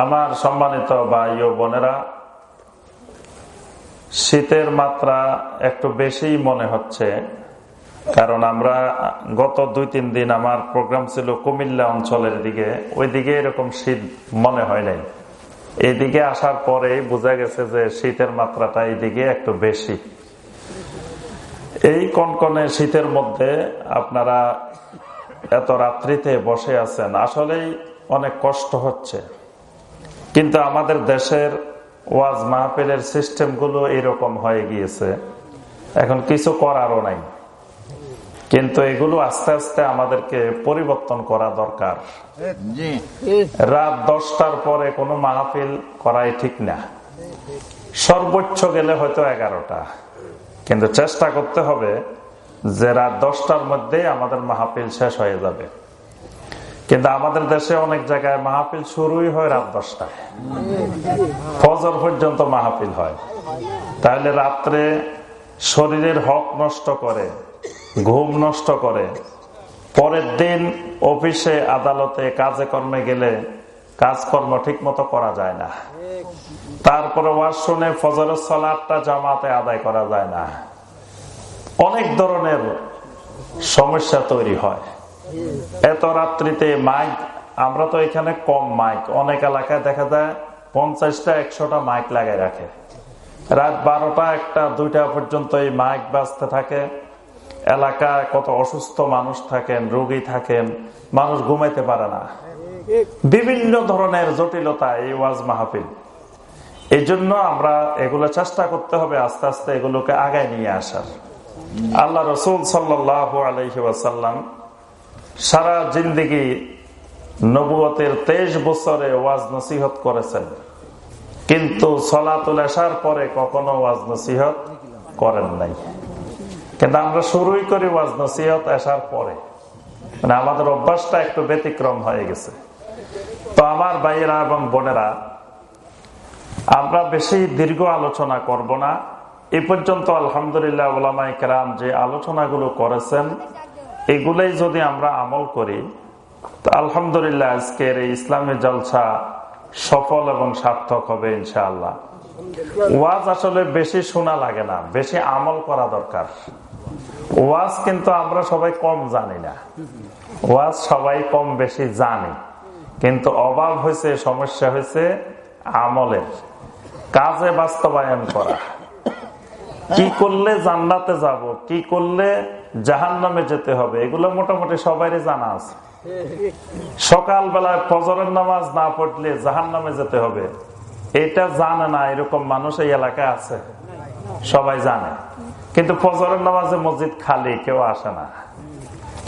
আমার সম্মানিত ভাই ও বোনেরা, শীতের মাত্রা একটু বেশি মনে হচ্ছে, কারণ আমরা গত দুই তিন দিন আমার প্রোগ্রাম ছিল কুমিল্লা অঞ্চলের দিকে ওই দিকে এরকম শীত মনে হয় নাই। এদিকে আসার পরে বোঝা গেছে যে শীতের মাত্রাটা এদিকে একটু বেশি। এই কনকনে শীতের মধ্যে আপনারা এত রাত্রিতে বসে আছেন, আসলেই অনেক কষ্ট হচ্ছে। কিন্তু আমাদের দেশের ওয়াজ মাহফিলের সিস্টেমগুলো এরকম হয়ে গিয়েছে। এখন কিছু করারও নাই। কিন্তু এগুলো আস্তে আস্তে আমাদেরকে পরিবর্তন করা দরকার। রাত দশটার পরে কোনো মাহফিল করাই ঠিক না। সর্বোচ্চ গেলে হয়তো এগারোটা। কিন্তু চেষ্টা করতে হবে যে রাত দশটার মধ্যে আমাদের মাহফিল শেষ হয়ে যাবে। কিন্তু আমাদের দেশে অনেক জায়গায় মাহফিল শুরুই হয় রাত দশটায়। ফজর পর্যন্ত মাহফিল হয়। তাহলে রাত্রে শরীরের হক নষ্ট করে, ঘুম নষ্ট করে, পরের দিন অফিসে, আদালতে, কাজে কর্মে গেলে কাজকর্ম ঠিক মতো করা যায় না। তারপরে ওয়াজ শুনে ফজরের সলাটটা জামাতে আদায় করা যায় না। অনেক ধরনের সমস্যা তৈরি হয়। এত রাত্রিতে মাইক আমরা তো এখানে কম মাইক অনেক এলাকায় দেখা যায় পঞ্চাশটা, একশোটা মাইক লাগাই রাখে। রাত বারোটা, একটা, দুইটা পর্যন্ত এই মাইক বাজতে থাকে। এলাকায় কত অসুস্থ মানুষ থাকেন, রোগী থাকেন, মানুষ ঘুমাইতে পারে না। বিভিন্ন ধরনের জটিলতা এই ওয়াজ মাহফিল। এই জন্য আমরা এগুলো চেষ্টা করতে হবে আস্তে আস্তে এগুলোকে আগায় নিয়ে আসার। আল্লাহ রসুল সাল্লাহ আলহিবাসাল্লাম সারা জিন্দিগি নবুয়তের তেইশ বছরে ওয়াজ নসিহত করেছেন। কিন্তু সলাতুল আসার পরে কখনো ওয়াজ নসিহত করেন নাই। কিন্তু আমরা শুরুই করি ওয়াজ নসিহত আসার পরে। মানে আমাদের অভ্যাসটা একটু ব্যতিক্রম হয়ে গেছে। তো আমার ভাইয়েরা এবং বোনেরা, আমরা বেশি দীর্ঘ আলোচনা করব না। এ পর্যন্ত আলহামদুলিল্লাহ ওলামাই কেরাম যে আলোচনাগুলো করেছেন এগুলোই যদি আমরা আমল করি আলহামদুলিল্লাহ আজকের এই ইসলামী জলসা সফল এবং সার্থক হবে ইনশাআল্লাহ। ওয়াজ আসলে বেশি শোনা লাগে না, বেশি আমল করা দরকার। ওয়াজ কিন্তু আমরা সবাই কম জানি না। ওয়াজ সবাই কম বেশি জানি। কিন্তু অভাব হয়েছে, সমস্যা হয়েছে আমলের। কাজে বাস্তবায়ন করা। কি করলে জান্নাতে যাব? কি করলে জাহান নামে যেতে হবে? এগুলো মোটামুটি সবাই জানা আছে। সকাল বেলায় ফজরের নামাজ না পড়লে জাহান নামে যেতে হবে। এটা জানে না, এরকম মানুষ এই এলাকায় আছে। সবাই জানে। কিন্তু ফজরের নামাজে মসজিদ খালি, কেউ আসে না।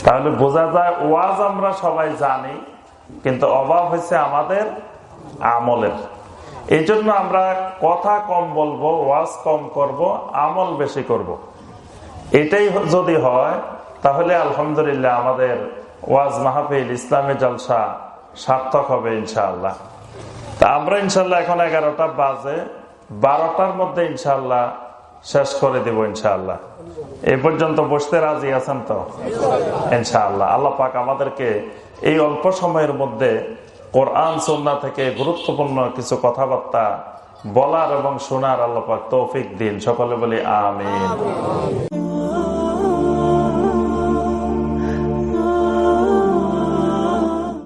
তাহলে বোঝা যায় ওয়াজ আমরা সবাই জানি, কিন্তু অভাব হয়েছে আমাদের আমলের। এই জন্য আমরা কথা কম বলব, ওয়াজ কম করব, আমল বেশি করব। এটাই যদি হয়, তাহলে আলহামদুলিল্লাহ আমাদের ওয়াজ মাহফিল, ইসলামী জলসা সার্থক হবে ইনশাআল্লাহ। তা আমরা ইনশাল্লাহ এখন এগারোটা বাজে, বারোটার মধ্যে ইনশাল্লাহ শেষ করে দেব ইনশাআল্লাহ। এ পর্যন্ত বসতে রাজি আছেন তো? ইনশাআল্লাহ। আল্লাহ পাক আমাদেরকে এই অল্প সময়ের মধ্যে কোরআন সন্না থেকে গুরুত্বপূর্ণ কিছু কথাবার্তা বলার এবং শোনার আল্লাপাক তৌফিক দিন। সকলে বলি আমিন।